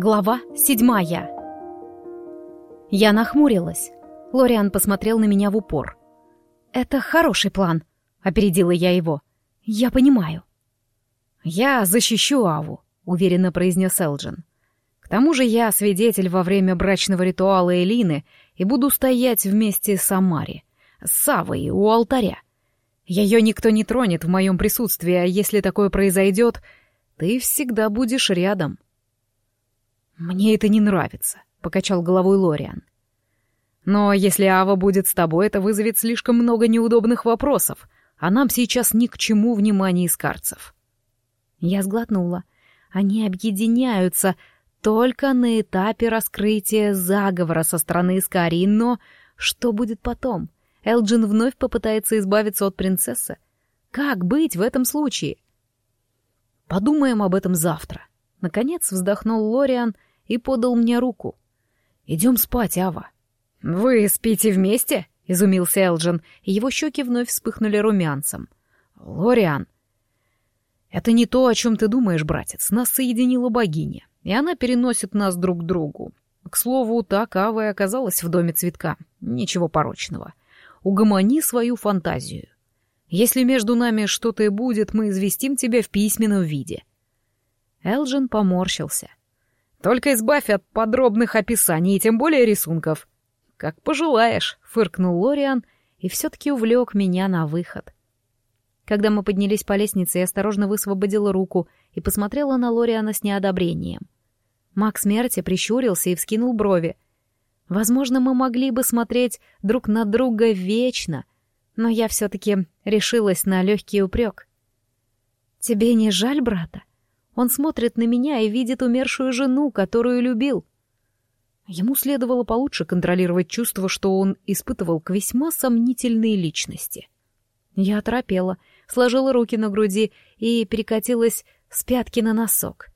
Глава седьмая. Я нахмурилась. Лориан посмотрел на меня в упор. «Это хороший план», — опередила я его. «Я понимаю». «Я защищу Аву», — уверенно произнес Элджин. «К тому же я свидетель во время брачного ритуала Элины и буду стоять вместе с Амари, с Савой у алтаря. Ее никто не тронет в моем присутствии, а если такое произойдет, ты всегда будешь рядом». «Мне это не нравится», — покачал головой Лориан. «Но если Ава будет с тобой, это вызовет слишком много неудобных вопросов, а нам сейчас ни к чему внимания искарцев». Я сглотнула. Они объединяются только на этапе раскрытия заговора со стороны Искарии, но что будет потом? Элджин вновь попытается избавиться от принцессы. Как быть в этом случае? Подумаем об этом завтра. Наконец вздохнул Лориан — и подал мне руку. «Идем спать, Ава». «Вы спите вместе?» — изумился Элджин, и его щеки вновь вспыхнули румянцем. «Лориан». «Это не то, о чем ты думаешь, братец. Нас соединила богиня, и она переносит нас друг к другу. К слову, так Ава и оказалась в доме цветка. Ничего порочного. Угомони свою фантазию. Если между нами что-то и будет, мы известим тебя в письменном виде». Элджин поморщился. Только избавь от подробных описаний и тем более рисунков. Как пожелаешь, фыркнул Лориан и все-таки увлек меня на выход. Когда мы поднялись по лестнице, я осторожно высвободила руку и посмотрела на Лориана с неодобрением. Маг смерти прищурился и вскинул брови. Возможно, мы могли бы смотреть друг на друга вечно, но я все-таки решилась на легкий упрек. «Тебе не жаль брата?» Он смотрит на меня и видит умершую жену, которую любил. Ему следовало получше контролировать чувство, что он испытывал к весьма сомнительной личности. Я оторопела, сложила руки на груди и перекатилась с пятки на носок.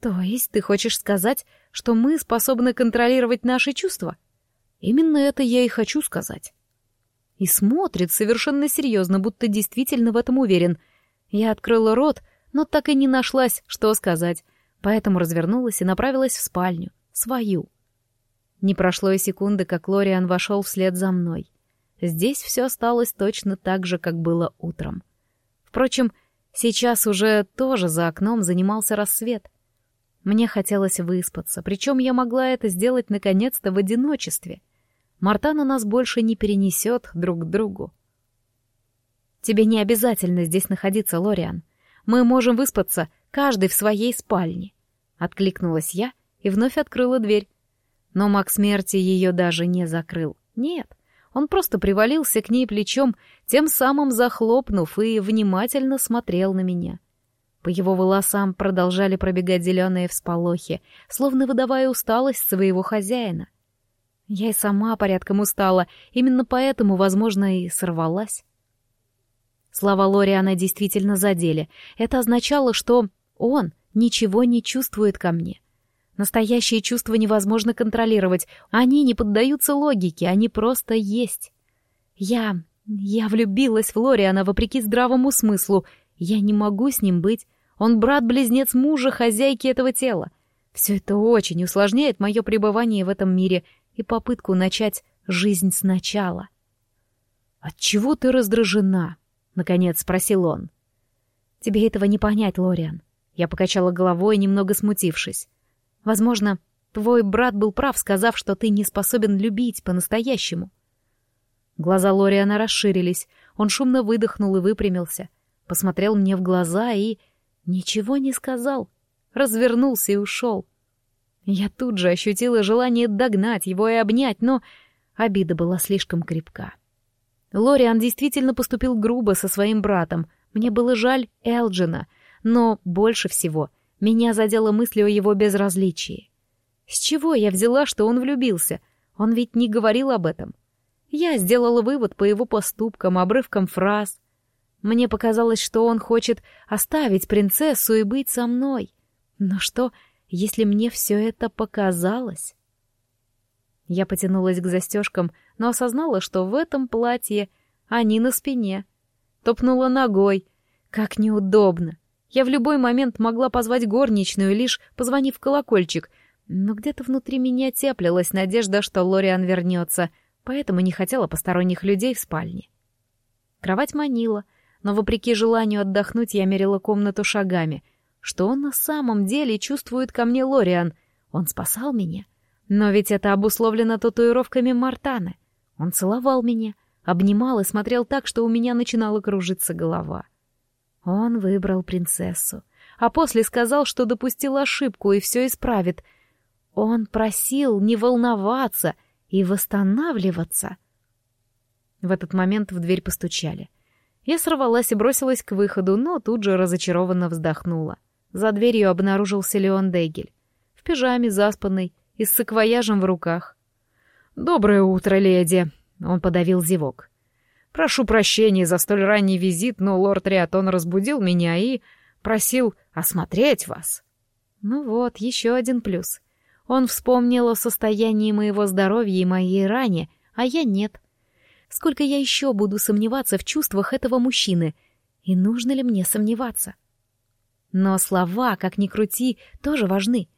То есть ты хочешь сказать, что мы способны контролировать наши чувства? Именно это я и хочу сказать. И смотрит совершенно серьезно, будто действительно в этом уверен. Я открыла рот, но так и не нашлась, что сказать, поэтому развернулась и направилась в спальню, свою. Не прошло и секунды, как Лориан вошел вслед за мной. Здесь все осталось точно так же, как было утром. Впрочем, сейчас уже тоже за окном занимался рассвет. Мне хотелось выспаться, причем я могла это сделать наконец-то в одиночестве. Мартана нас больше не перенесет друг к другу. «Тебе не обязательно здесь находиться, Лориан», мы можем выспаться, каждый в своей спальне. Откликнулась я и вновь открыла дверь. Но маг смерти ее даже не закрыл. Нет, он просто привалился к ней плечом, тем самым захлопнув и внимательно смотрел на меня. По его волосам продолжали пробегать зеленые всполохи, словно выдавая усталость своего хозяина. Я и сама порядком устала, именно поэтому, возможно, и сорвалась. Слова Лориана действительно задели. Это означало, что он ничего не чувствует ко мне. Настоящие чувства невозможно контролировать. Они не поддаются логике, они просто есть. Я... я влюбилась в Лориана вопреки здравому смыслу. Я не могу с ним быть. Он брат-близнец мужа, хозяйки этого тела. Все это очень усложняет мое пребывание в этом мире и попытку начать жизнь сначала. «Отчего ты раздражена?» Наконец спросил он. Тебе этого не понять, Лориан. Я покачала головой, немного смутившись. Возможно, твой брат был прав, сказав, что ты не способен любить по-настоящему. Глаза Лориана расширились. Он шумно выдохнул и выпрямился, посмотрел мне в глаза и ничего не сказал. Развернулся и ушел. Я тут же ощутила желание догнать его и обнять, но обида была слишком крепка. Лориан действительно поступил грубо со своим братом. Мне было жаль Элджина, но больше всего меня задела мысль о его безразличии. С чего я взяла, что он влюбился? Он ведь не говорил об этом. Я сделала вывод по его поступкам, обрывкам фраз. Мне показалось, что он хочет оставить принцессу и быть со мной. Но что, если мне все это показалось? Я потянулась к застежкам, но осознала, что в этом платье они на спине. Топнула ногой. Как неудобно. Я в любой момент могла позвать горничную, лишь позвонив колокольчик, Но где-то внутри меня теплилась надежда, что Лориан вернется, поэтому не хотела посторонних людей в спальне. Кровать манила, но вопреки желанию отдохнуть я мерила комнату шагами. Что он на самом деле чувствует ко мне Лориан? Он спасал меня. Но ведь это обусловлено татуировками Мартаны. Он целовал меня, обнимал и смотрел так, что у меня начинала кружиться голова. Он выбрал принцессу, а после сказал, что допустил ошибку и все исправит. Он просил не волноваться и восстанавливаться. В этот момент в дверь постучали. Я сорвалась и бросилась к выходу, но тут же разочарованно вздохнула. За дверью обнаружился Леон Дегель. В пижаме, заспанный и с саквояжем в руках. «Доброе утро, леди!» — он подавил зевок. «Прошу прощения за столь ранний визит, но лорд Риатон разбудил меня и просил осмотреть вас». Ну вот, еще один плюс. Он вспомнил о состоянии моего здоровья и моей ране, а я нет. Сколько я еще буду сомневаться в чувствах этого мужчины? И нужно ли мне сомневаться? Но слова, как ни крути, тоже важны.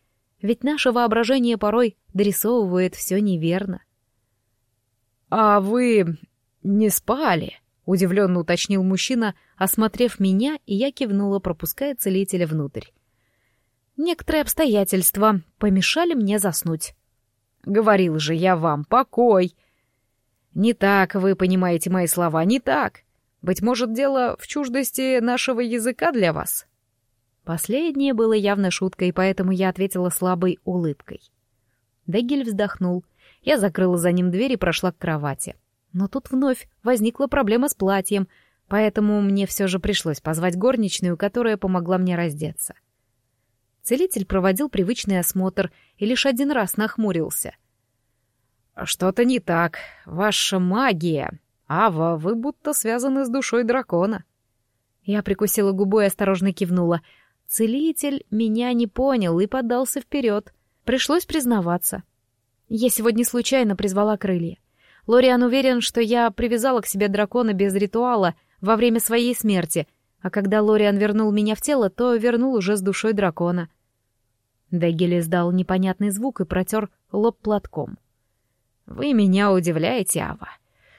Ведь наше воображение порой дорисовывает все неверно. «А вы не спали?» — удивленно уточнил мужчина, осмотрев меня, и я кивнула, пропуская целителя внутрь. Некоторые обстоятельства помешали мне заснуть. «Говорил же я вам, покой!» «Не так вы понимаете мои слова, не так. Быть может, дело в чуждости нашего языка для вас?» Последнее было явно шуткой, поэтому я ответила слабой улыбкой. Дегель вздохнул. Я закрыла за ним дверь и прошла к кровати. Но тут вновь возникла проблема с платьем, поэтому мне все же пришлось позвать горничную, которая помогла мне раздеться. Целитель проводил привычный осмотр и лишь один раз нахмурился. «Что-то не так. Ваша магия. Ава, вы будто связаны с душой дракона». Я прикусила губу и осторожно кивнула — Целитель меня не понял и подался вперед. Пришлось признаваться. Я сегодня случайно призвала крылья. Лориан уверен, что я привязала к себе дракона без ритуала во время своей смерти, а когда Лориан вернул меня в тело, то вернул уже с душой дракона. Дегель издал непонятный звук и протер лоб платком. «Вы меня удивляете, Ава.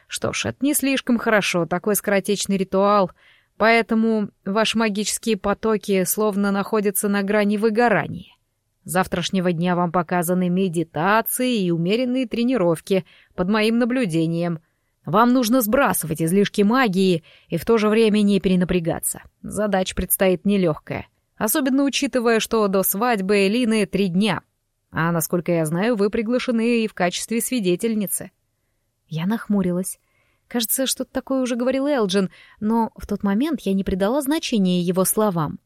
Что ж, это не слишком хорошо, такой скоротечный ритуал — Поэтому ваши магические потоки словно находятся на грани выгорания. Завтрашнего дня вам показаны медитации и умеренные тренировки под моим наблюдением. Вам нужно сбрасывать излишки магии и в то же время не перенапрягаться. Задача предстоит нелегкая, особенно учитывая, что до свадьбы Элины три дня. А, насколько я знаю, вы приглашены и в качестве свидетельницы. Я нахмурилась. Кажется, что-то такое уже говорил Элджин, но в тот момент я не придала значения его словам.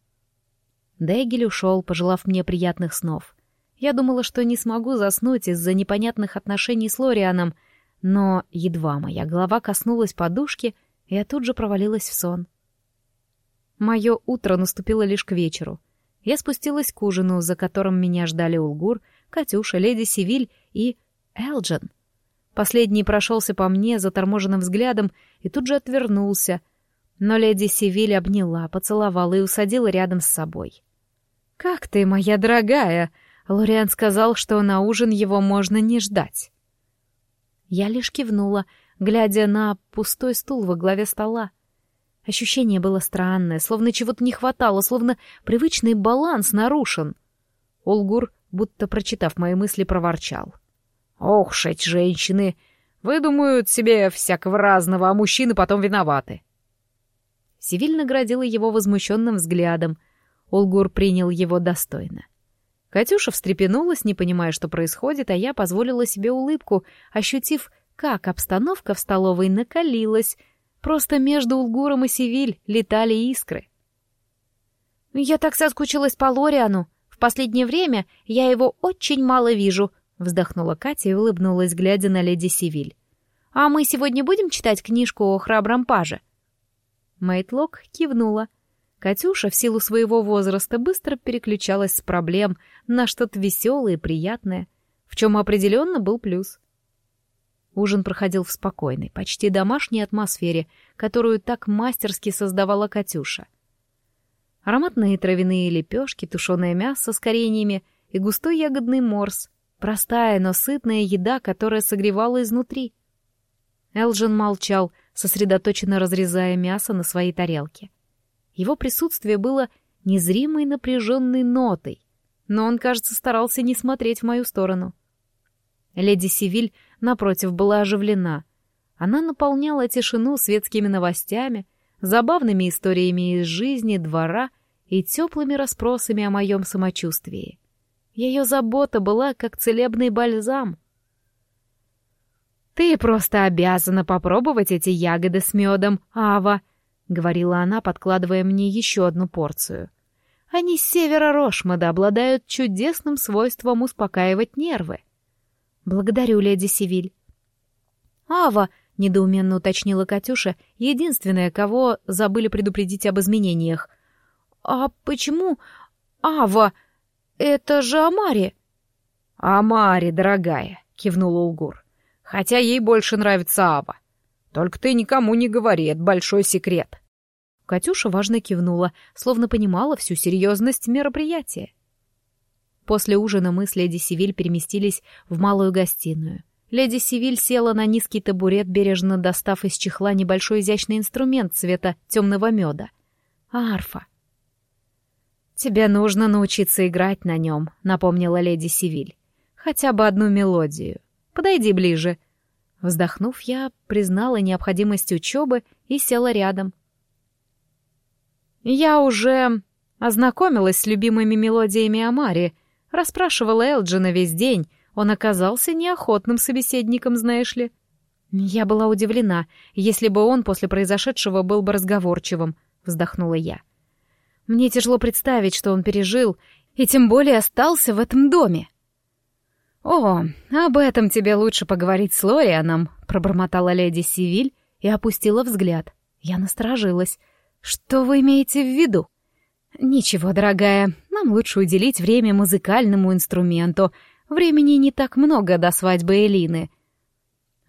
Дегель ушел, пожелав мне приятных снов. Я думала, что не смогу заснуть из-за непонятных отношений с Лорианом, но едва моя голова коснулась подушки, я тут же провалилась в сон. Мое утро наступило лишь к вечеру. Я спустилась к ужину, за которым меня ждали Улгур, Катюша, леди Сивиль и Элджин — Последний прошелся по мне заторможенным взглядом и тут же отвернулся. Но леди Севиль обняла, поцеловала и усадила рядом с собой. «Как ты, моя дорогая?» Лориан сказал, что на ужин его можно не ждать. Я лишь кивнула, глядя на пустой стул во главе стола. Ощущение было странное, словно чего-то не хватало, словно привычный баланс нарушен. Олгур, будто прочитав мои мысли, проворчал. Ох, шесть женщины! Выдумают себе всякого разного, а мужчины потом виноваты. Сивиль наградила его возмущенным взглядом. Олгур принял его достойно. Катюша встрепенулась, не понимая, что происходит, а я позволила себе улыбку, ощутив, как обстановка в столовой накалилась. Просто между Улгуром и Сивиль летали искры. «Я так соскучилась по Лориану. В последнее время я его очень мало вижу», Вздохнула Катя и улыбнулась, глядя на леди Сивиль. «А мы сегодня будем читать книжку о храбром паже?» Мейтлок кивнула. Катюша в силу своего возраста быстро переключалась с проблем на что-то веселое и приятное, в чем определенно был плюс. Ужин проходил в спокойной, почти домашней атмосфере, которую так мастерски создавала Катюша. Ароматные травяные лепешки, тушеное мясо с кореньями и густой ягодный морс. Простая, но сытная еда, которая согревала изнутри. Элджин молчал, сосредоточенно разрезая мясо на своей тарелке. Его присутствие было незримой напряженной нотой, но он, кажется, старался не смотреть в мою сторону. Леди Сивиль, напротив, была оживлена. Она наполняла тишину светскими новостями, забавными историями из жизни, двора и теплыми расспросами о моем самочувствии. Ее забота была как целебный бальзам. «Ты просто обязана попробовать эти ягоды с медом, Ава», — говорила она, подкладывая мне еще одну порцию. «Они с севера Рошмада обладают чудесным свойством успокаивать нервы». «Благодарю, леди Сивиль». «Ава», — недоуменно уточнила Катюша, единственная, кого забыли предупредить об изменениях. «А почему Ава? Это же Амари!» «Амари, дорогая!» — кивнул Улгур. «Хотя ей больше нравится Ава. Только ты никому не говори, это большой секрет». Катюша важно кивнула, словно понимала всю серьезность мероприятия. После ужина мы с леди Сивиль переместились в малую гостиную. Леди Сивиль села на низкий табурет, бережно достав из чехла небольшой изящный инструмент цвета темного меда. Арфа. «Тебе нужно научиться играть на нем», — напомнила леди Сивиль. «Хотя бы одну мелодию. Подойди ближе». Вздохнув, я признала необходимость учебы и села рядом. Я уже ознакомилась с любимыми мелодиями Амари, расспрашивала Элджина весь день, он оказался неохотным собеседником, знаешь ли. Я была удивлена, если бы он после произошедшего был бы разговорчивым, вздохнула я. — мне тяжело представить, что он пережил, и тем более остался в этом доме. «О, об этом тебе лучше поговорить с Лорианом», — пробормотала леди Сивиль и опустила взгляд. Я насторожилась. «Что вы имеете в виду?» «Ничего, дорогая, нам лучше уделить время музыкальному инструменту. Времени не так много до свадьбы Элины».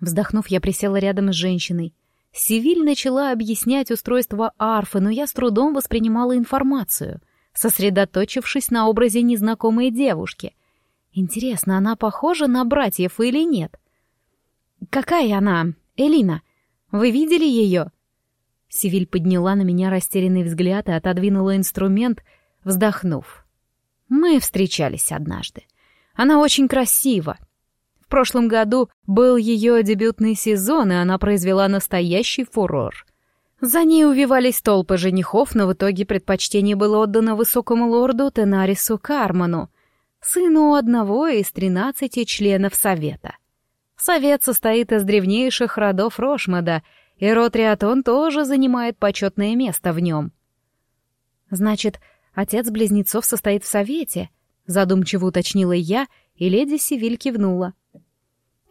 Вздохнув, я присела рядом с женщиной. Сивиль начала объяснять устройство арфы, но я с трудом воспринимала информацию, сосредоточившись на образе незнакомой девушки. Интересно, она похожа на братьев или нет? «Какая она? Элина? Вы видели ее?» Сивиль подняла на меня растерянный взгляд и отодвинула инструмент, вздохнув. «Мы встречались однажды. Она очень красива, в прошлом году был ее дебютный сезон, и она произвела настоящий фурор. За ней увивались толпы женихов, но в итоге предпочтение было отдано высокому лорду Тенарису Карману, сыну одного из тринадцати членов Совета. Совет состоит из древнейших родов Рошмада, и род Риатон тоже занимает почетное место в нем. «Значит, отец близнецов состоит в Совете?» — задумчиво уточнила я, и леди Сивиль кивнула.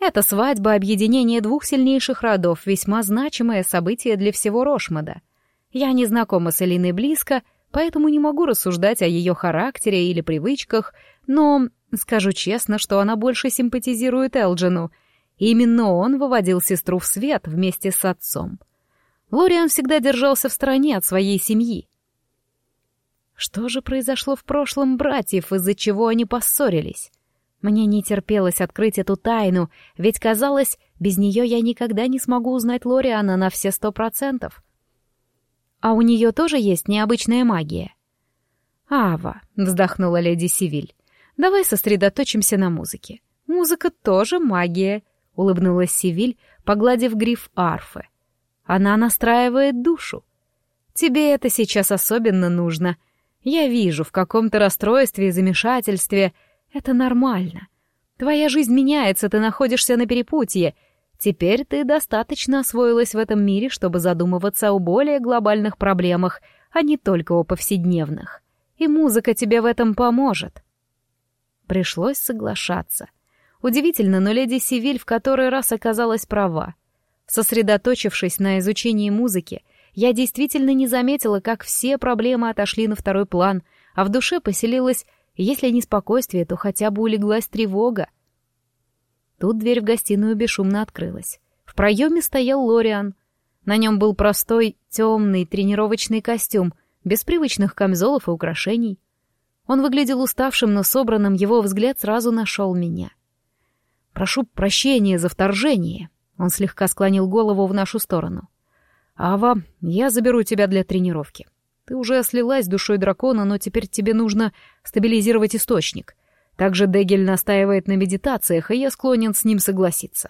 Эта свадьба — объединение двух сильнейших родов, весьма значимое событие для всего Рошмада. Я не знакома с Элиной близко, поэтому не могу рассуждать о ее характере или привычках, но скажу честно, что она больше симпатизирует Элджину. Именно он выводил сестру в свет вместе с отцом. Лориан всегда держался в стороне от своей семьи. Что же произошло в прошлом братьев, из-за чего они поссорились? Мне не терпелось открыть эту тайну, ведь казалось, без нее я никогда не смогу узнать Лориана на все сто процентов. А у нее тоже есть необычная магия. «Ава», — вздохнула леди Сивиль, — «давай сосредоточимся на музыке. Музыка тоже магия», — улыбнулась Сивиль, погладив гриф арфы. «Она настраивает душу. Тебе это сейчас особенно нужно. Я вижу, в каком-то расстройстве и замешательстве — это нормально. Твоя жизнь меняется, ты находишься на перепутье. Теперь ты достаточно освоилась в этом мире, чтобы задумываться о более глобальных проблемах, а не только о повседневных. И музыка тебе в этом поможет. Пришлось соглашаться. Удивительно, но леди Сивиль в который раз оказалась права. Сосредоточившись на изучении музыки, я действительно не заметила, как все проблемы отошли на второй план, а в душе поселилась если не спокойствие, то хотя бы улеглась тревога. Тут дверь в гостиную бесшумно открылась. В проеме стоял Лориан. На нем был простой, темный тренировочный костюм, без привычных камзолов и украшений. Он выглядел уставшим, но собранным, его взгляд сразу нашел меня. «Прошу прощения за вторжение», — он слегка склонил голову в нашу сторону. «Ава, я заберу тебя для тренировки. Ты уже слилась душой дракона, но теперь тебе нужно стабилизировать источник. Также Дегель настаивает на медитациях, и я склонен с ним согласиться».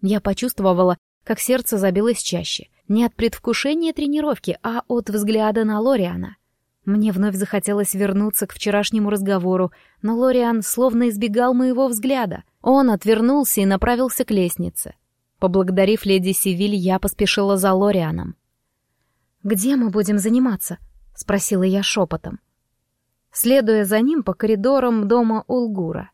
Я почувствовала, как сердце забилось чаще. Не от предвкушения тренировки, а от взгляда на Лориана. Мне вновь захотелось вернуться к вчерашнему разговору, но Лориан словно избегал моего взгляда. Он отвернулся и направился к лестнице. Поблагодарив леди Сивиль, я поспешила за Лорианом. «Где мы будем заниматься?» — спросила я шепотом. Следуя за ним по коридорам дома Улгура.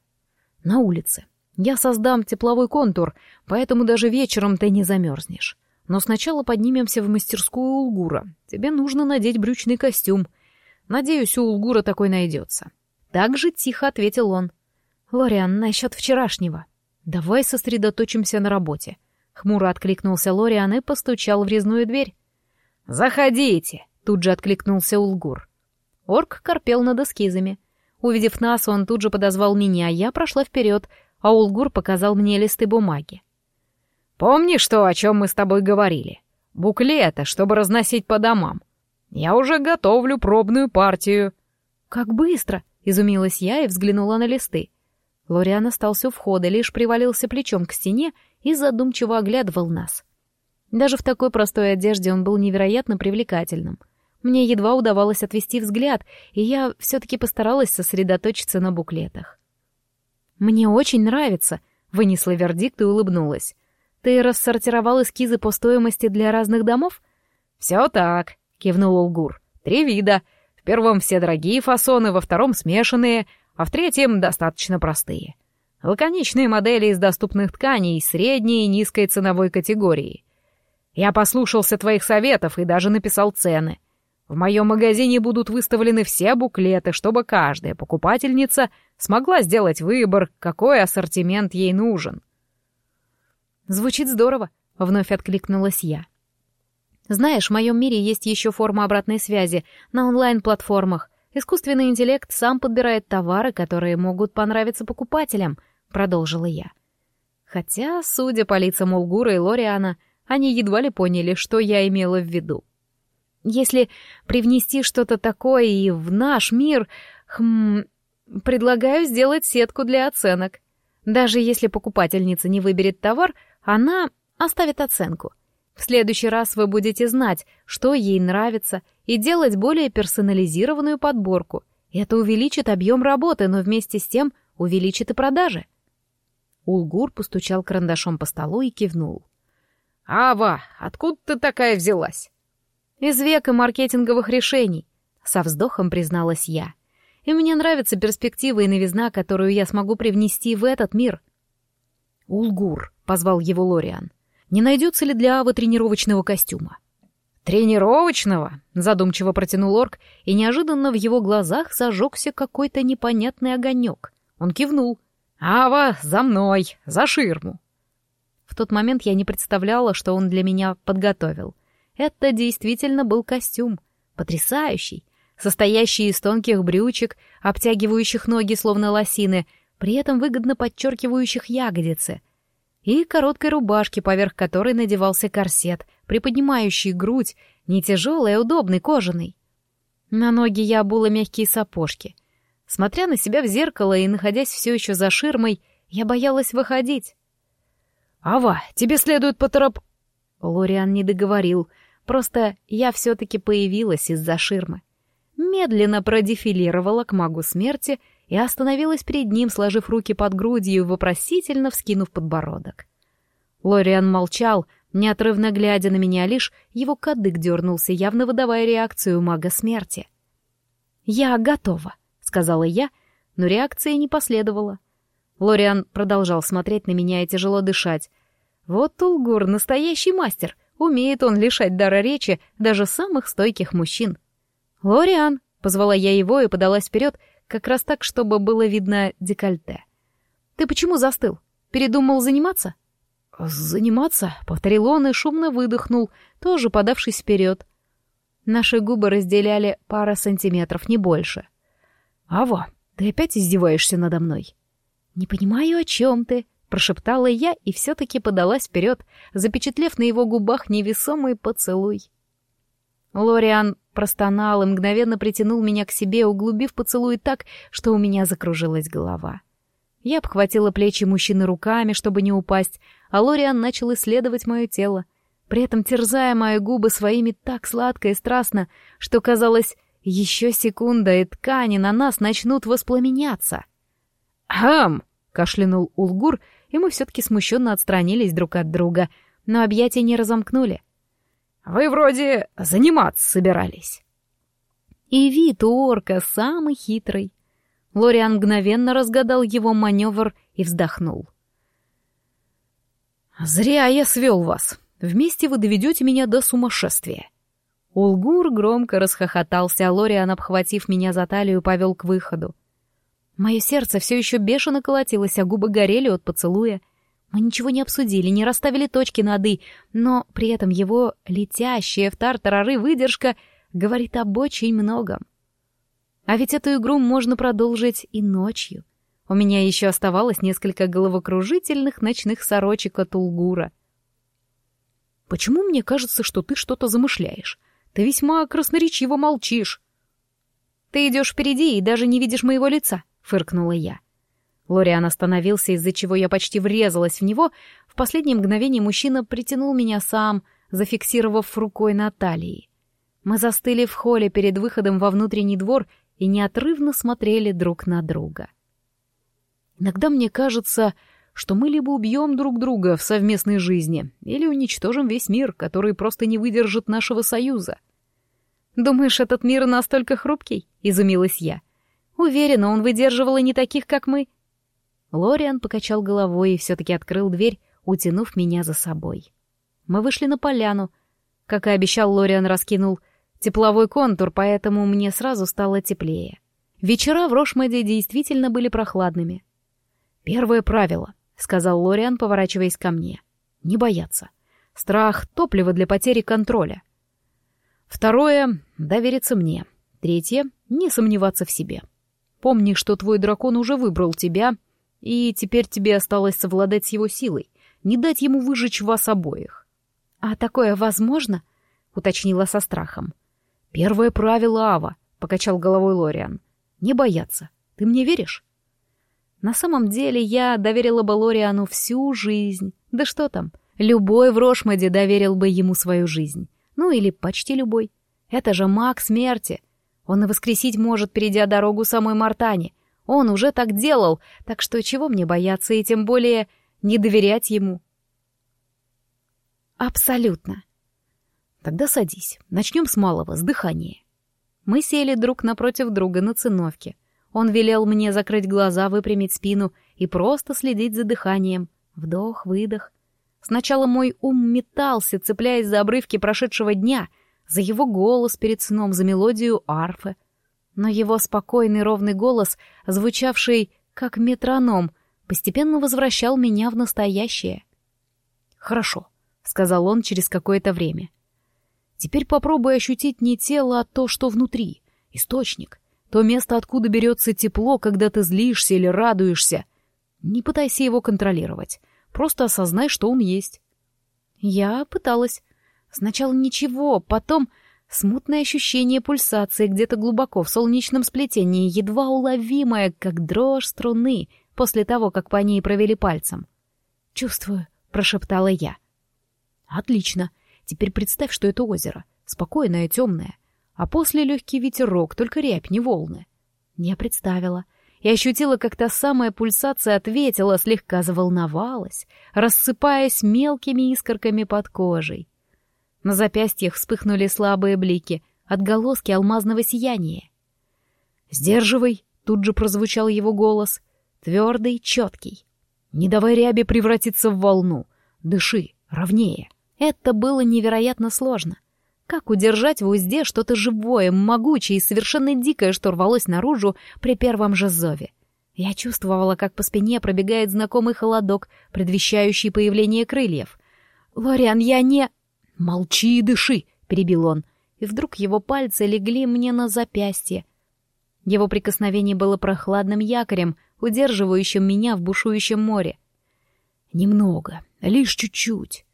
«На улице. Я создам тепловой контур, поэтому даже вечером ты не замерзнешь. Но сначала поднимемся в мастерскую Улгура. Тебе нужно надеть брючный костюм. Надеюсь, у Улгура такой найдется. Так же тихо ответил он. Лориан, насчет вчерашнего. Давай сосредоточимся на работе. Хмуро откликнулся Лориан и постучал в резную дверь. «Заходите!» — тут же откликнулся Улгур. Орк корпел над эскизами. Увидев нас, он тут же подозвал меня, я прошла вперед, а Улгур показал мне листы бумаги. «Помнишь то, о чем мы с тобой говорили? Буклеты, чтобы разносить по домам. Я уже готовлю пробную партию». «Как быстро!» — изумилась я и взглянула на листы. Лориан остался у входа, лишь привалился плечом к стене и задумчиво оглядывал нас. Даже в такой простой одежде он был невероятно привлекательным. Мне едва удавалось отвести взгляд, и я все-таки постаралась сосредоточиться на буклетах. «Мне очень нравится», — вынесла вердикт и улыбнулась. «Ты рассортировал эскизы по стоимости для разных домов?» «Все так», — кивнул Улгур. «Три вида. В первом все дорогие фасоны, во втором смешанные, а в третьем достаточно простые. Лаконичные модели из доступных тканей средней и низкой ценовой категории. Я послушался твоих советов и даже написал цены. В моем магазине будут выставлены все буклеты, чтобы каждая покупательница смогла сделать выбор, какой ассортимент ей нужен. «Звучит здорово», — вновь откликнулась я. Знаешь, в моем мире есть еще форма обратной связи на онлайн-платформах. Искусственный интеллект сам подбирает товары, которые могут понравиться покупателям, продолжила я. Хотя, судя по лицам Улгура и Лориана, они едва ли поняли, что я имела в виду. Если привнести что-то такое и в наш мир, хм, предлагаю сделать сетку для оценок. Даже если покупательница не выберет товар, она оставит оценку. В следующий раз вы будете знать, что ей нравится, и делать более персонализированную подборку. Это увеличит объем работы, но вместе с тем увеличит и продажи. Улгур постучал карандашом по столу и кивнул. «Ава, откуда ты такая взялась?» «Из века маркетинговых решений», — со вздохом призналась я. «И мне нравится перспектива и новизна, которую я смогу привнести в этот мир». «Улгур», — позвал его Лориан не найдется ли для Авы тренировочного костюма. «Тренировочного?» — задумчиво протянул орк, и неожиданно в его глазах зажегся какой-то непонятный огонек. Он кивнул. «Ава, за мной, за ширму!» В тот момент я не представляла, что он для меня подготовил. Это действительно был костюм. Потрясающий, состоящий из тонких брючек, обтягивающих ноги словно лосины, при этом выгодно подчеркивающих ягодицы, и короткой рубашки, поверх которой надевался корсет, приподнимающий грудь, не тяжелый, а удобный, кожаный. На ноги я обула мягкие сапожки. Смотря на себя в зеркало и находясь все еще за ширмой, я боялась выходить. «Ава, тебе следует потороп...» Лориан не договорил, просто я все-таки появилась из-за ширмы. Медленно продефилировала к магу смерти — и остановилась перед ним, сложив руки под грудью и вопросительно вскинув подбородок. Лориан молчал, неотрывно глядя на меня, лишь его кадык дернулся, явно выдавая реакцию мага смерти. «Я готова», — сказала я, но реакции не последовало. Лориан продолжал смотреть на меня и тяжело дышать. «Вот Тулгур — настоящий мастер, умеет он лишать дара речи даже самых стойких мужчин». «Лориан», — позвала я его и подалась вперед, как раз так, чтобы было видно декольте. «Ты почему застыл? Передумал заниматься?» «Заниматься?» — повторил он и шумно выдохнул, тоже подавшись вперед. Наши губы разделяли пара сантиметров, не больше. «Ава, ты опять издеваешься надо мной?» «Не понимаю, о чем ты», — прошептала я и все-таки подалась вперед, запечатлев на его губах невесомый поцелуй. Лориан простонал и мгновенно притянул меня к себе, углубив поцелуй так, что у меня закружилась голова. Я обхватила плечи мужчины руками, чтобы не упасть, а Лориан начал исследовать мое тело, при этом терзая мои губы своими так сладко и страстно, что казалось, еще секунда, и ткани на нас начнут воспламеняться. «Хам!» — кашлянул Улгур, и мы все-таки смущенно отстранились друг от друга, но объятия не разомкнули. «Вы вроде заниматься собирались». И вид у орка самый хитрый. Лориан мгновенно разгадал его маневр и вздохнул. «Зря я свел вас. Вместе вы доведете меня до сумасшествия». Улгур громко расхохотался, а Лориан, обхватив меня за талию, повел к выходу. Мое сердце все еще бешено колотилось, а губы горели от поцелуя. Мы ничего не обсудили, не расставили точки над «и», но при этом его летящая в тартарары выдержка говорит об очень многом. А ведь эту игру можно продолжить и ночью. У меня еще оставалось несколько головокружительных ночных сорочек от Улгура. «Почему мне кажется, что ты что-то замышляешь? Ты весьма красноречиво молчишь». «Ты идешь впереди и даже не видишь моего лица», — фыркнула я. Лориан остановился, из-за чего я почти врезалась в него. В последнее мгновение мужчина притянул меня сам, зафиксировав рукой на талии. Мы застыли в холле перед выходом во внутренний двор и неотрывно смотрели друг на друга. Иногда мне кажется, что мы либо убьем друг друга в совместной жизни, или уничтожим весь мир, который просто не выдержит нашего союза. «Думаешь, этот мир настолько хрупкий?» — изумилась я. «Уверена, он выдерживал и не таких, как мы». Лориан покачал головой и все-таки открыл дверь, утянув меня за собой. Мы вышли на поляну. Как и обещал, Лориан раскинул тепловой контур, поэтому мне сразу стало теплее. Вечера в Рошмеде действительно были прохладными. «Первое правило», — сказал Лориан, поворачиваясь ко мне. «Не бояться. Страх — топливо для потери контроля. Второе — довериться мне. Третье — не сомневаться в себе. Помни, что твой дракон уже выбрал тебя — и теперь тебе осталось совладать с его силой, не дать ему выжечь вас обоих. «А такое возможно?» — уточнила со страхом. «Первое правило Ава», — покачал головой Лориан. «Не бояться. Ты мне веришь?» На самом деле я доверила бы Лориану всю жизнь. Да что там, любой в Рошмаде доверил бы ему свою жизнь. Ну или почти любой. Это же маг смерти. Он и воскресить может, перейдя дорогу самой Мартане. Он уже так делал, так что чего мне бояться и тем более не доверять ему? Абсолютно. Тогда садись. Начнем с малого, с дыхания. Мы сели друг напротив друга на циновке. Он велел мне закрыть глаза, выпрямить спину и просто следить за дыханием. Вдох, выдох. Сначала мой ум метался, цепляясь за обрывки прошедшего дня, за его голос перед сном, за мелодию арфы — но его спокойный ровный голос, звучавший как метроном, постепенно возвращал меня в настоящее. «Хорошо», — сказал он через какое-то время. «Теперь попробуй ощутить не тело, а то, что внутри, источник, то место, откуда берется тепло, когда ты злишься или радуешься. Не пытайся его контролировать, просто осознай, что он есть». Я пыталась. Сначала ничего, потом Смутное ощущение пульсации где-то глубоко в солнечном сплетении, едва уловимое, как дрожь струны, после того, как по ней провели пальцем. «Чувствую», — прошептала я. «Отлично. Теперь представь, что это озеро. Спокойное, темное. А после легкий ветерок, только рябь, не волны». Я представила и ощутила, как та самая пульсация ответила, слегка заволновалась, рассыпаясь мелкими искорками под кожей. На запястьях вспыхнули слабые блики, отголоски алмазного сияния. «Сдерживай!» — тут же прозвучал его голос. Твердый, четкий. «Не давай рябе превратиться в волну. Дыши, ровнее». Это было невероятно сложно. Как удержать в узде что-то живое, могучее и совершенно дикое, что рвалось наружу при первом же зове? Я чувствовала, как по спине пробегает знакомый холодок, предвещающий появление крыльев. «Лориан, я не...» «Молчи и дыши!» — перебил он. И вдруг его пальцы легли мне на запястье. Его прикосновение было прохладным якорем, удерживающим меня в бушующем море. «Немного, лишь чуть-чуть».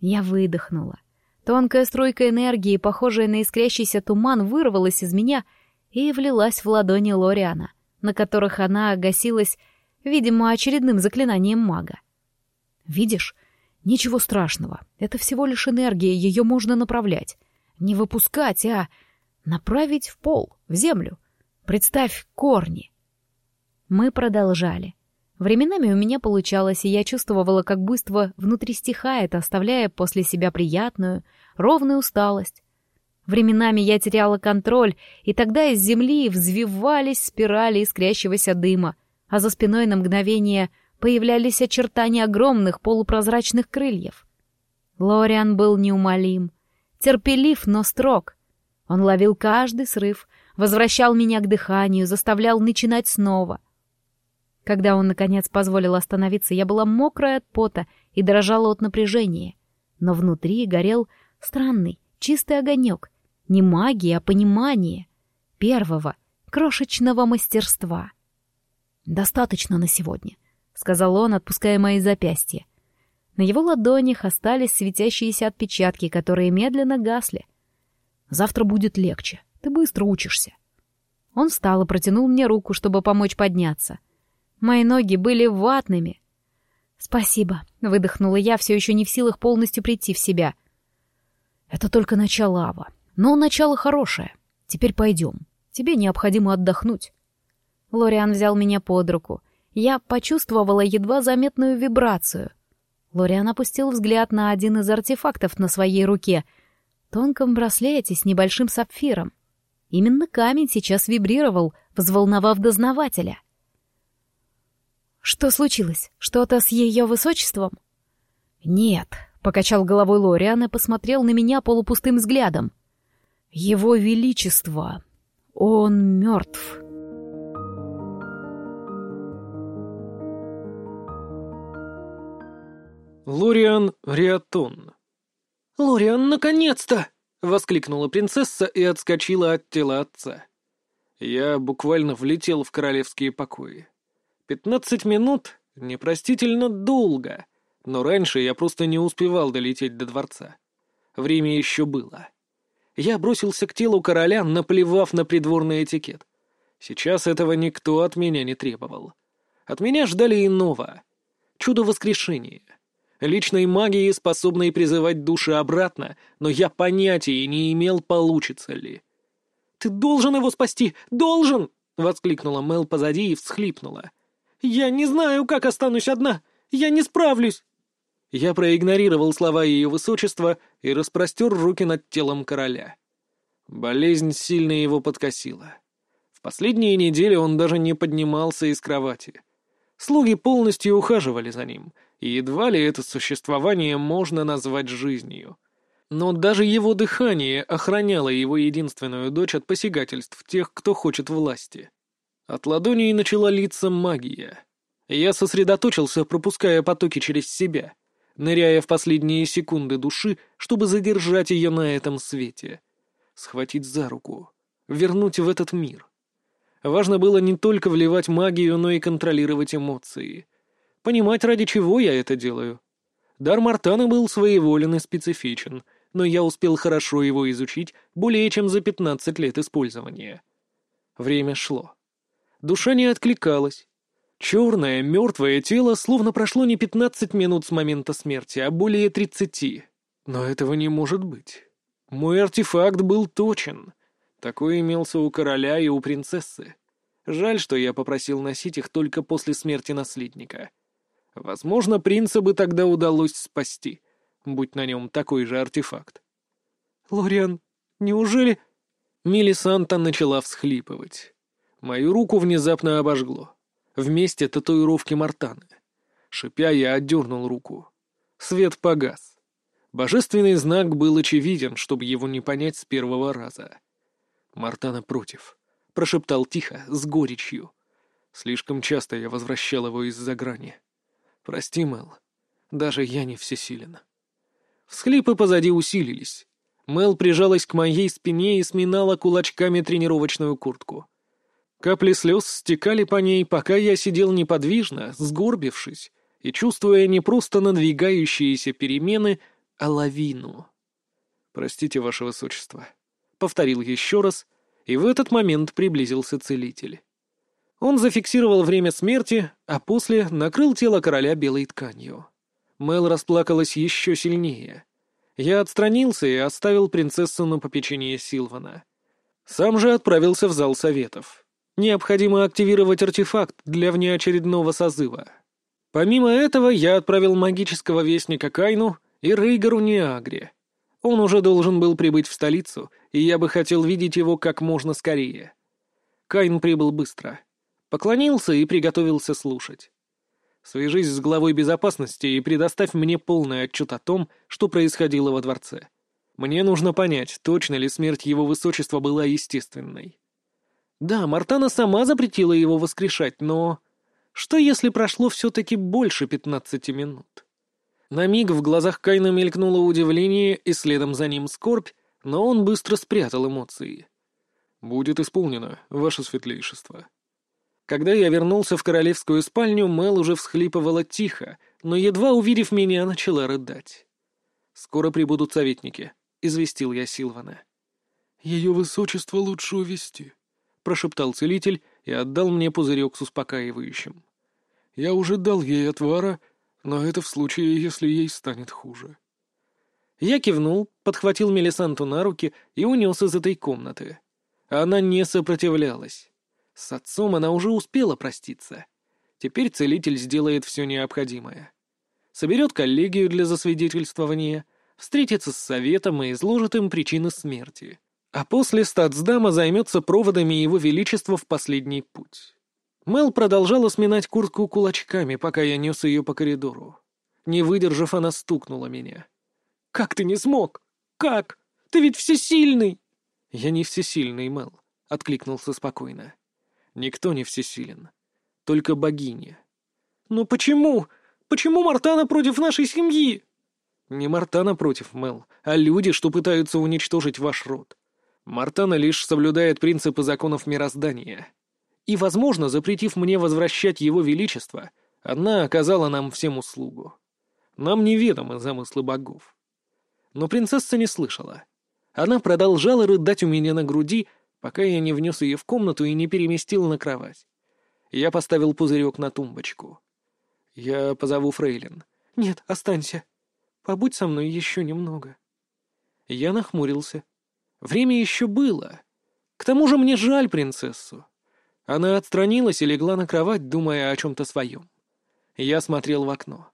Я выдохнула. Тонкая струйка энергии, похожая на искрящийся туман, вырвалась из меня и влилась в ладони Лориана, на которых она огасилась, видимо, очередным заклинанием мага. «Видишь? Ничего страшного. Это всего лишь энергия, ее можно направлять. Не выпускать, а направить в пол, в землю. Представь корни». Мы продолжали. Временами у меня получалось, и я чувствовала, как буйство внутри стихает, оставляя после себя приятную, ровную усталость. Временами я теряла контроль, и тогда из земли взвивались спирали искрящегося дыма, а за спиной на мгновение появлялись очертания огромных полупрозрачных крыльев. Лориан был неумолим, терпелив, но строг. Он ловил каждый срыв, возвращал меня к дыханию, заставлял начинать снова — когда он, наконец, позволил остановиться, я была мокрая от пота и дрожала от напряжения. Но внутри горел странный, чистый огонек. Не магия, а понимание. Первого, крошечного мастерства. «Достаточно на сегодня», — сказал он, отпуская мои запястья. На его ладонях остались светящиеся отпечатки, которые медленно гасли. «Завтра будет легче. Ты быстро учишься». Он встал и протянул мне руку, чтобы помочь подняться — Мои ноги были ватными. «Спасибо», — выдохнула я, все еще не в силах полностью прийти в себя. «Это только начало, Ава. Но начало хорошее. Теперь пойдем. Тебе необходимо отдохнуть». Лориан взял меня под руку. Я почувствовала едва заметную вибрацию. Лориан опустил взгляд на один из артефактов на своей руке, тонком браслете с небольшим сапфиром. Именно камень сейчас вибрировал, взволновав дознавателя — что случилось? Что-то с ее высочеством? Нет, покачал головой Лориан и посмотрел на меня полупустым взглядом. Его величество, он мертв. Лориан Риатон. «Лориан, наконец-то!» — воскликнула принцесса и отскочила от тела отца. Я буквально влетел в королевские покои. Пятнадцать минут — непростительно долго, но раньше я просто не успевал долететь до дворца. Время еще было. Я бросился к телу короля, наплевав на придворный этикет. Сейчас этого никто от меня не требовал. От меня ждали иного. Чудо воскрешения. Личной магии, способной призывать души обратно, но я понятия не имел, получится ли. «Ты должен его спасти! Должен!» — воскликнула Мел позади и всхлипнула. «Я не знаю, как останусь одна! Я не справлюсь!» Я проигнорировал слова ее высочества и распростер руки над телом короля. Болезнь сильно его подкосила. В последние недели он даже не поднимался из кровати. Слуги полностью ухаживали за ним, и едва ли это существование можно назвать жизнью. Но даже его дыхание охраняло его единственную дочь от посягательств тех, кто хочет власти. От ладоней начала литься магия. Я сосредоточился, пропуская потоки через себя, ныряя в последние секунды души, чтобы задержать ее на этом свете. Схватить за руку, вернуть в этот мир. Важно было не только вливать магию, но и контролировать эмоции. Понимать, ради чего я это делаю. Дар Мартана был своеволен и специфичен, но я успел хорошо его изучить более чем за 15 лет использования. Время шло. Душа не откликалась. Черное, мертвое тело словно прошло не пятнадцать минут с момента смерти, а более тридцати. Но этого не может быть. Мой артефакт был точен. Такой имелся у короля и у принцессы. Жаль, что я попросил носить их только после смерти наследника. Возможно, принца бы тогда удалось спасти, будь на нем такой же артефакт. «Лориан, неужели...» Мелисанта начала всхлипывать. Мою руку внезапно обожгло. Вместе татуировки Мартаны. Шипя, я отдернул руку. Свет погас. Божественный знак был очевиден, чтобы его не понять с первого раза. «Мартана против», — прошептал тихо, с горечью. Слишком часто я возвращал его из-за грани. «Прости, Мел, даже я не всесилен». Всхлипы позади усилились. Мел прижалась к моей спине и сминала кулачками тренировочную куртку. Капли слез стекали по ней, пока я сидел неподвижно, сгорбившись, и чувствуя не просто надвигающиеся перемены, а лавину. «Простите, ваше высочество», — повторил еще раз, и в этот момент приблизился целитель. Он зафиксировал время смерти, а после накрыл тело короля белой тканью. Мел расплакалась еще сильнее. Я отстранился и оставил принцессу на попечение Силвана. Сам же отправился в зал советов. Необходимо активировать артефакт для внеочередного созыва. Помимо этого, я отправил магического вестника Кайну и Рейгару Неагре. Он уже должен был прибыть в столицу, и я бы хотел видеть его как можно скорее. Кайн прибыл быстро — Поклонился и приготовился слушать. Свяжись с главой безопасности и предоставь мне полный отчет о том, что происходило во дворце. Мне нужно понять, точно ли смерть его высочества была естественной. Да, Мартана сама запретила его воскрешать, но... Что если прошло все-таки больше пятнадцати минут? На миг в глазах Кайна мелькнуло удивление и следом за ним скорбь, но он быстро спрятал эмоции. «Будет исполнено, ваше светлейшество», когда я вернулся в королевскую спальню, Мел уже всхлипывала тихо, но, едва увидев меня, начала рыдать. «Скоро прибудут советники», — известил я Силвана. «Ее высочество лучше увести», — прошептал целитель и отдал мне пузырек с успокаивающим. «Я уже дал ей отвара, но это в случае, если ей станет хуже». Я кивнул, подхватил Мелисанту на руки и унес из этой комнаты. Она не сопротивлялась. С отцом она уже успела проститься. Теперь целитель сделает все необходимое. Соберет коллегию для засвидетельствования, встретится с советом и изложит им причины смерти. А после статсдама займется проводами его величества в последний путь. Мел продолжала сминать куртку кулачками, пока я нес ее по коридору. Не выдержав, она стукнула меня. «Как ты не смог? Как? Ты ведь всесильный!» «Я не всесильный, Мел», — откликнулся спокойно. Никто не всесилен. Только богиня. «Но почему? Почему Мартана против нашей семьи?» «Не Мартана против, Мел, а люди, что пытаются уничтожить ваш род. Мартана лишь соблюдает принципы законов мироздания. И, возможно, запретив мне возвращать его величество, она оказала нам всем услугу. Нам неведомы замыслы богов». Но принцесса не слышала. Она продолжала рыдать у меня на груди, пока я не внес ее в комнату и не переместил на кровать. Я поставил пузырек на тумбочку. Я позову Фрейлин. «Нет, останься. Побудь со мной еще немного». Я нахмурился. Время еще было. К тому же мне жаль принцессу. Она отстранилась и легла на кровать, думая о чем-то своем. Я смотрел в окно.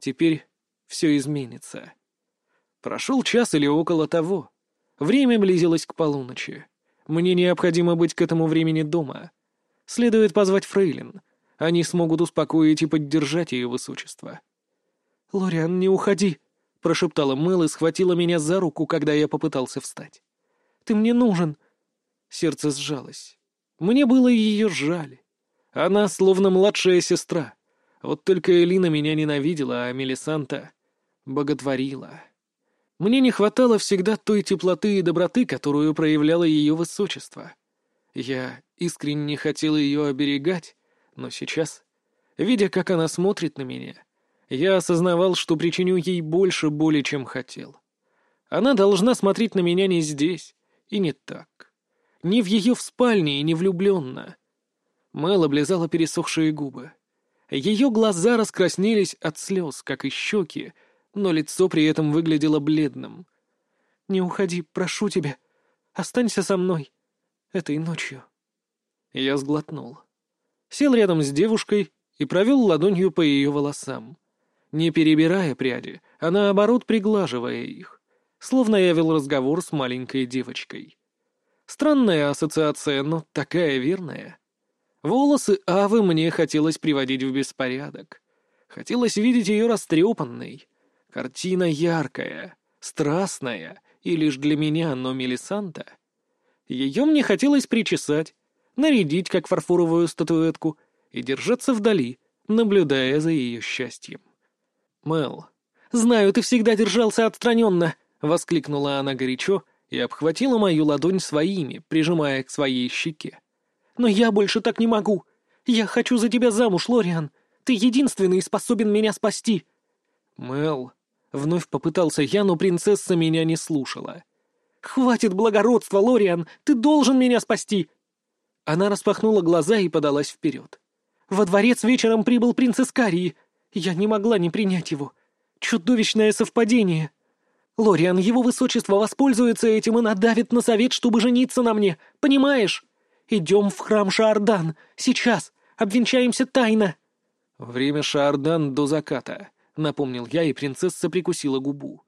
Теперь все изменится. Прошел час или около того. Время близилось к полуночи. Мне необходимо быть к этому времени дома. Следует позвать Фрейлин. Они смогут успокоить и поддержать ее высочество. «Лориан, не уходи!» — прошептала Мэл и схватила меня за руку, когда я попытался встать. «Ты мне нужен!» Сердце сжалось. Мне было ее жаль. Она словно младшая сестра. Вот только Элина меня ненавидела, а Мелисанта боготворила. Мне не хватало всегда той теплоты и доброты, которую проявляло ее высочество. Я искренне хотел ее оберегать, но сейчас, видя, как она смотрит на меня, я осознавал, что причиню ей больше боли, чем хотел. Она должна смотреть на меня не здесь и не так. Не в ее в спальне и не влюбленно. Мэл облизала пересохшие губы. Ее глаза раскраснелись от слез, как и щеки, но лицо при этом выглядело бледным. «Не уходи, прошу тебя. Останься со мной. Этой ночью». Я сглотнул. Сел рядом с девушкой и провел ладонью по ее волосам. Не перебирая пряди, а наоборот приглаживая их. Словно я вел разговор с маленькой девочкой. Странная ассоциация, но такая верная. Волосы Авы мне хотелось приводить в беспорядок. Хотелось видеть ее растрепанной, Картина яркая, страстная и лишь для меня, но Мелисанта. Ее мне хотелось причесать, нарядить, как фарфоровую статуэтку, и держаться вдали, наблюдая за ее счастьем. «Мел, знаю, ты всегда держался отстраненно!» — воскликнула она горячо и обхватила мою ладонь своими, прижимая к своей щеке. Но я больше так не могу. Я хочу за тебя замуж, Лориан. Ты единственный способен меня спасти». «Мел...» — вновь попытался я, но принцесса меня не слушала. «Хватит благородства, Лориан! Ты должен меня спасти!» Она распахнула глаза и подалась вперед. «Во дворец вечером прибыл принц Искарии. Я не могла не принять его. Чудовищное совпадение. Лориан, его высочество воспользуется этим и надавит на совет, чтобы жениться на мне. Понимаешь? Идем в храм Шаардан. Сейчас. Обвенчаемся тайно». «Время Шаардан до заката», — напомнил я, и принцесса прикусила губу.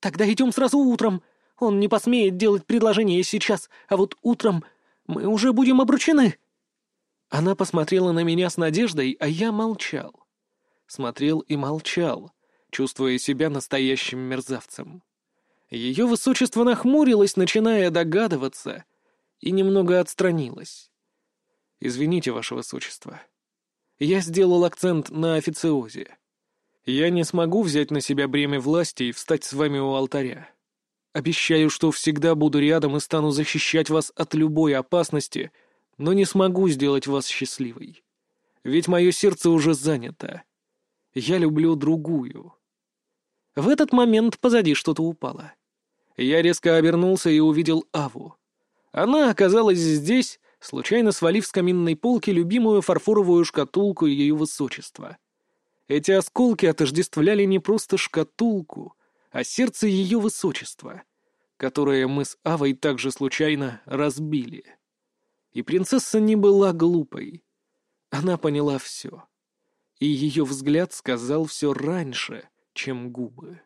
«Тогда идем сразу утром. Он не посмеет делать предложение сейчас, а вот утром мы уже будем обручены». Она посмотрела на меня с надеждой, а я молчал. Смотрел и молчал, чувствуя себя настоящим мерзавцем. Ее высочество нахмурилось, начиная догадываться, и немного отстранилась. «Извините, ваше высочество. Я сделал акцент на официозе. Я не смогу взять на себя бремя власти и встать с вами у алтаря. Обещаю, что всегда буду рядом и стану защищать вас от любой опасности, но не смогу сделать вас счастливой. Ведь мое сердце уже занято. Я люблю другую. В этот момент позади что-то упало. Я резко обернулся и увидел Аву. Она оказалась здесь, случайно свалив с каминной полки любимую фарфоровую шкатулку ее высочества. Эти осколки отождествляли не просто шкатулку — а сердце ее высочества, которое мы с Авой также случайно разбили. И принцесса не была глупой. Она поняла все. И ее взгляд сказал все раньше, чем губы.